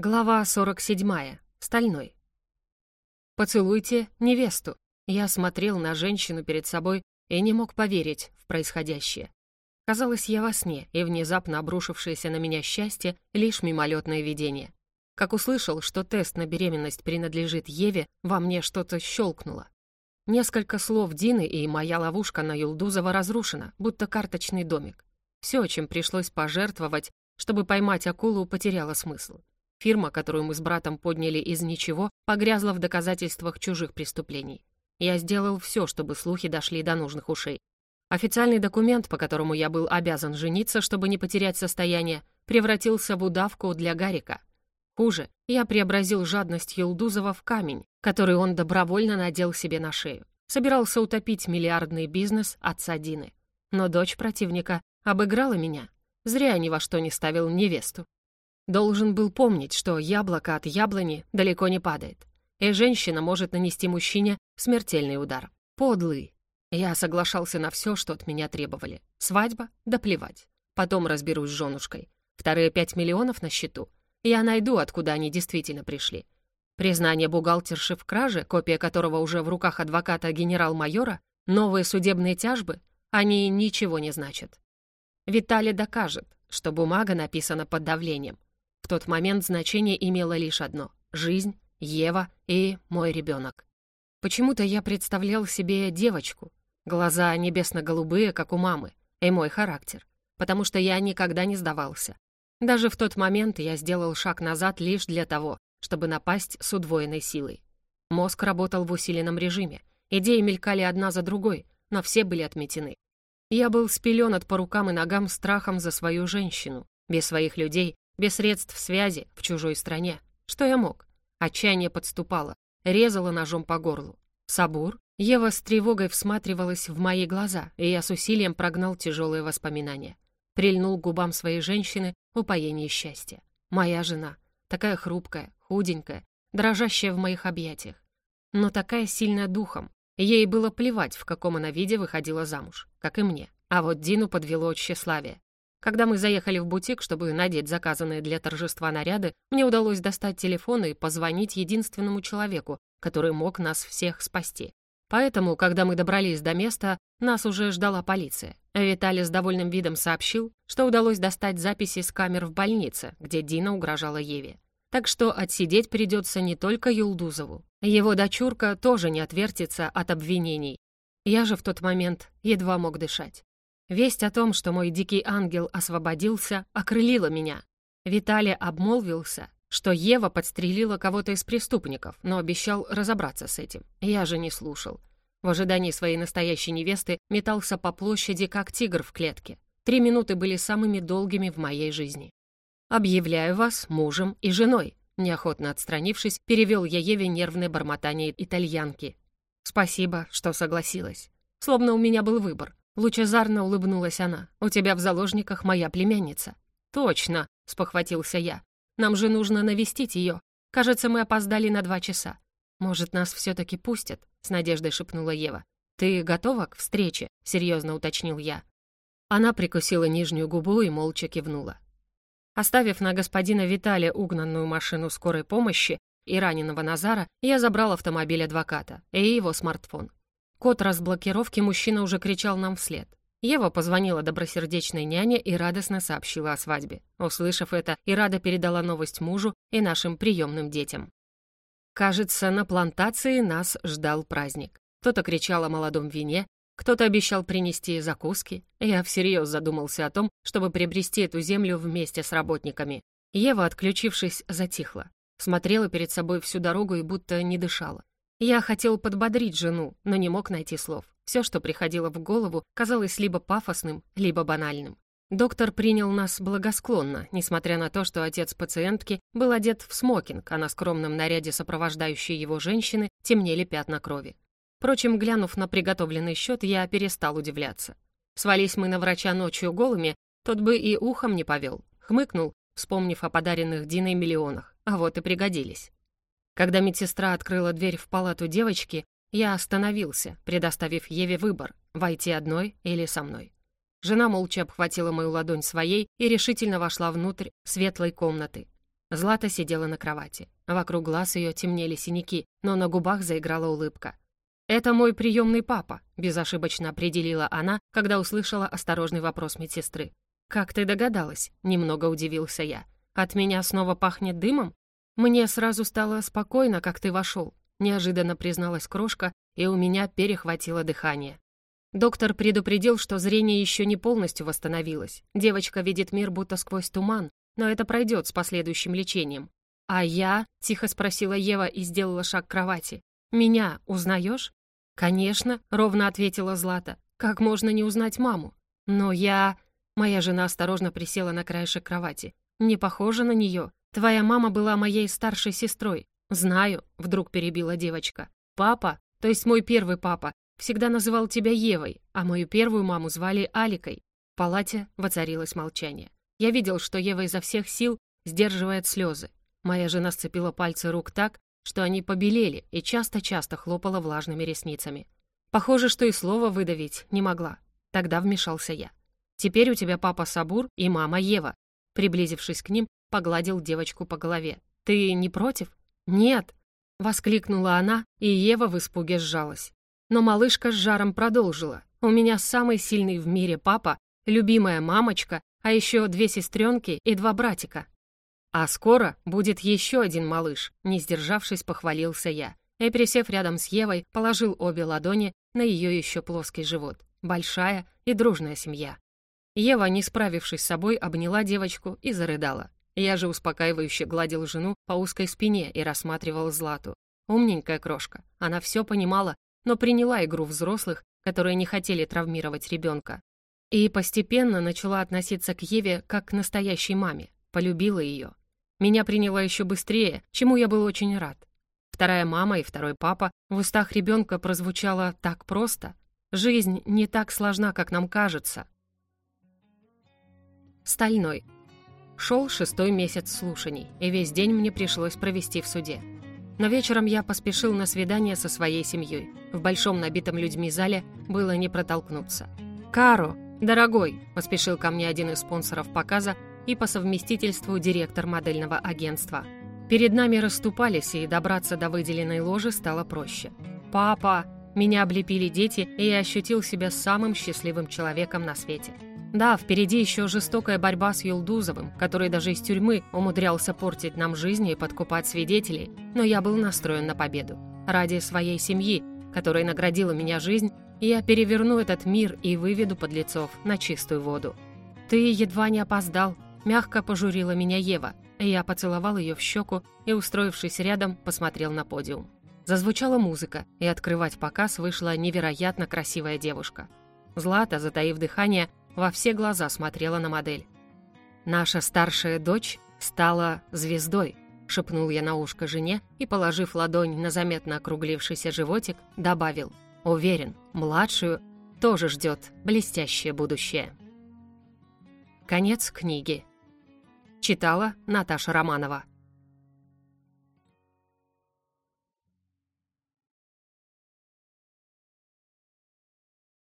Глава 47. Стальной. «Поцелуйте невесту». Я смотрел на женщину перед собой и не мог поверить в происходящее. Казалось, я во сне, и внезапно обрушившееся на меня счастье — лишь мимолетное видение. Как услышал, что тест на беременность принадлежит Еве, во мне что-то щелкнуло. Несколько слов Дины, и моя ловушка на Юлдузова разрушена, будто карточный домик. Все, чем пришлось пожертвовать, чтобы поймать акулу, потеряло смысл. Фирма, которую мы с братом подняли из ничего, погрязла в доказательствах чужих преступлений. Я сделал все, чтобы слухи дошли до нужных ушей. Официальный документ, по которому я был обязан жениться, чтобы не потерять состояние, превратился в удавку для Гарика. Хуже, я преобразил жадность Елдузова в камень, который он добровольно надел себе на шею. Собирался утопить миллиардный бизнес отца Дины. Но дочь противника обыграла меня. Зря ни во что не ставил невесту. Должен был помнить, что яблоко от яблони далеко не падает, и женщина может нанести мужчине смертельный удар. Подлый. Я соглашался на все, что от меня требовали. Свадьба? Да плевать. Потом разберусь с женушкой. Вторые пять миллионов на счету. Я найду, откуда они действительно пришли. Признание бухгалтерши в краже, копия которого уже в руках адвоката генерал-майора, новые судебные тяжбы, они ничего не значат. Виталий докажет, что бумага написана под давлением, тот момент значение имело лишь одно — жизнь, Ева и мой ребенок. Почему-то я представлял себе девочку, глаза небесно-голубые, как у мамы, и мой характер, потому что я никогда не сдавался. Даже в тот момент я сделал шаг назад лишь для того, чтобы напасть с удвоенной силой. Мозг работал в усиленном режиме, идеи мелькали одна за другой, но все были отметены. Я был спеленат по рукам и ногам страхом за свою женщину. Без своих людей без средств связи, в чужой стране. Что я мог? Отчаяние подступало, резало ножом по горлу. Сабур? Ева с тревогой всматривалась в мои глаза, и я с усилием прогнал тяжелые воспоминания. Прильнул к губам своей женщины упоение счастья. Моя жена. Такая хрупкая, худенькая, дрожащая в моих объятиях. Но такая сильная духом. Ей было плевать, в каком она виде выходила замуж, как и мне. А вот Дину подвело тщеславие. Когда мы заехали в бутик, чтобы надеть заказанные для торжества наряды, мне удалось достать телефон и позвонить единственному человеку, который мог нас всех спасти. Поэтому, когда мы добрались до места, нас уже ждала полиция. Виталий с довольным видом сообщил, что удалось достать записи с камер в больнице, где Дина угрожала Еве. Так что отсидеть придется не только Юлдузову. Его дочурка тоже не отвертится от обвинений. Я же в тот момент едва мог дышать. Весть о том, что мой дикий ангел освободился, окрылила меня. Виталий обмолвился, что Ева подстрелила кого-то из преступников, но обещал разобраться с этим. Я же не слушал. В ожидании своей настоящей невесты метался по площади, как тигр в клетке. Три минуты были самыми долгими в моей жизни. «Объявляю вас мужем и женой», неохотно отстранившись, перевел я Еве нервное бормотание итальянки. «Спасибо, что согласилась. Словно у меня был выбор. Лучезарно улыбнулась она. «У тебя в заложниках моя племянница». «Точно», — спохватился я. «Нам же нужно навестить ее. Кажется, мы опоздали на два часа». «Может, нас все-таки пустят?» — с надеждой шепнула Ева. «Ты готова к встрече?» — серьезно уточнил я. Она прикусила нижнюю губу и молча кивнула. Оставив на господина Виталия угнанную машину скорой помощи и раненого Назара, я забрал автомобиль адвоката и его смартфон. Код разблокировки мужчина уже кричал нам вслед. Ева позвонила добросердечной няне и радостно сообщила о свадьбе. Услышав это, Ирада передала новость мужу и нашим приемным детям. Кажется, на плантации нас ждал праздник. Кто-то кричал о молодом вине, кто-то обещал принести закуски. Я всерьез задумался о том, чтобы приобрести эту землю вместе с работниками. Ева, отключившись, затихла. Смотрела перед собой всю дорогу и будто не дышала. Я хотел подбодрить жену, но не мог найти слов. Все, что приходило в голову, казалось либо пафосным, либо банальным. Доктор принял нас благосклонно, несмотря на то, что отец пациентки был одет в смокинг, а на скромном наряде сопровождающей его женщины темнели пятна крови. Впрочем, глянув на приготовленный счет, я перестал удивляться. Свались мы на врача ночью голыми, тот бы и ухом не повел. Хмыкнул, вспомнив о подаренных Диной миллионах, а вот и пригодились. Когда медсестра открыла дверь в палату девочки, я остановился, предоставив Еве выбор — войти одной или со мной. Жена молча обхватила мою ладонь своей и решительно вошла внутрь светлой комнаты. Злата сидела на кровати. Вокруг глаз ее темнели синяки, но на губах заиграла улыбка. «Это мой приемный папа», — безошибочно определила она, когда услышала осторожный вопрос медсестры. «Как ты догадалась?» — немного удивился я. «От меня снова пахнет дымом?» «Мне сразу стало спокойно, как ты вошел», — неожиданно призналась крошка, и у меня перехватило дыхание. Доктор предупредил, что зрение еще не полностью восстановилось. Девочка видит мир будто сквозь туман, но это пройдет с последующим лечением. «А я?» — тихо спросила Ева и сделала шаг к кровати. «Меня узнаешь?» «Конечно», — ровно ответила Злата. «Как можно не узнать маму?» «Но я...» Моя жена осторожно присела на краешек кровати. «Не похожа на нее. Твоя мама была моей старшей сестрой». «Знаю», — вдруг перебила девочка. «Папа, то есть мой первый папа, всегда называл тебя Евой, а мою первую маму звали Аликой». В палате воцарилось молчание. Я видел, что Ева изо всех сил сдерживает слезы. Моя жена сцепила пальцы рук так, что они побелели и часто-часто хлопала влажными ресницами. Похоже, что и слова выдавить не могла. Тогда вмешался я. «Теперь у тебя папа Сабур и мама Ева». Приблизившись к ним, погладил девочку по голове. «Ты не против?» «Нет!» — воскликнула она, и Ева в испуге сжалась. Но малышка с жаром продолжила. «У меня самый сильный в мире папа, любимая мамочка, а еще две сестренки и два братика. «А скоро будет еще один малыш», — не сдержавшись, похвалился я. И, присев рядом с Евой, положил обе ладони на ее еще плоский живот. Большая и дружная семья. Ева, не справившись с собой, обняла девочку и зарыдала. Я же успокаивающе гладил жену по узкой спине и рассматривал Злату. Умненькая крошка. Она все понимала, но приняла игру взрослых, которые не хотели травмировать ребенка. И постепенно начала относиться к Еве как к настоящей маме. Полюбила ее. Меня приняла еще быстрее, чему я был очень рад. Вторая мама и второй папа в устах ребенка прозвучало так просто. Жизнь не так сложна, как нам кажется. Стальной. Шел шестой месяц слушаний, и весь день мне пришлось провести в суде. Но вечером я поспешил на свидание со своей семьей. В большом набитом людьми зале было не протолкнуться. «Каро, дорогой!» — поспешил ко мне один из спонсоров показа, и по совместительству директор модельного агентства. Перед нами расступались, и добраться до выделенной ложи стало проще. «Папа!» Меня облепили дети, и я ощутил себя самым счастливым человеком на свете. Да, впереди еще жестокая борьба с Юлдузовым, который даже из тюрьмы умудрялся портить нам жизни и подкупать свидетелей, но я был настроен на победу. Ради своей семьи, которая наградила меня жизнь, я переверну этот мир и выведу подлецов на чистую воду. «Ты едва не опоздал», Мягко пожурила меня Ева. Я поцеловал ее в щеку и, устроившись рядом, посмотрел на подиум. Зазвучала музыка, и открывать показ вышла невероятно красивая девушка. Злата, затаив дыхание, во все глаза смотрела на модель. «Наша старшая дочь стала звездой», — шепнул я на ушко жене и, положив ладонь на заметно округлившийся животик, добавил «Уверен, младшую тоже ждет блестящее будущее». Конец книги. Читала Наташа Романова.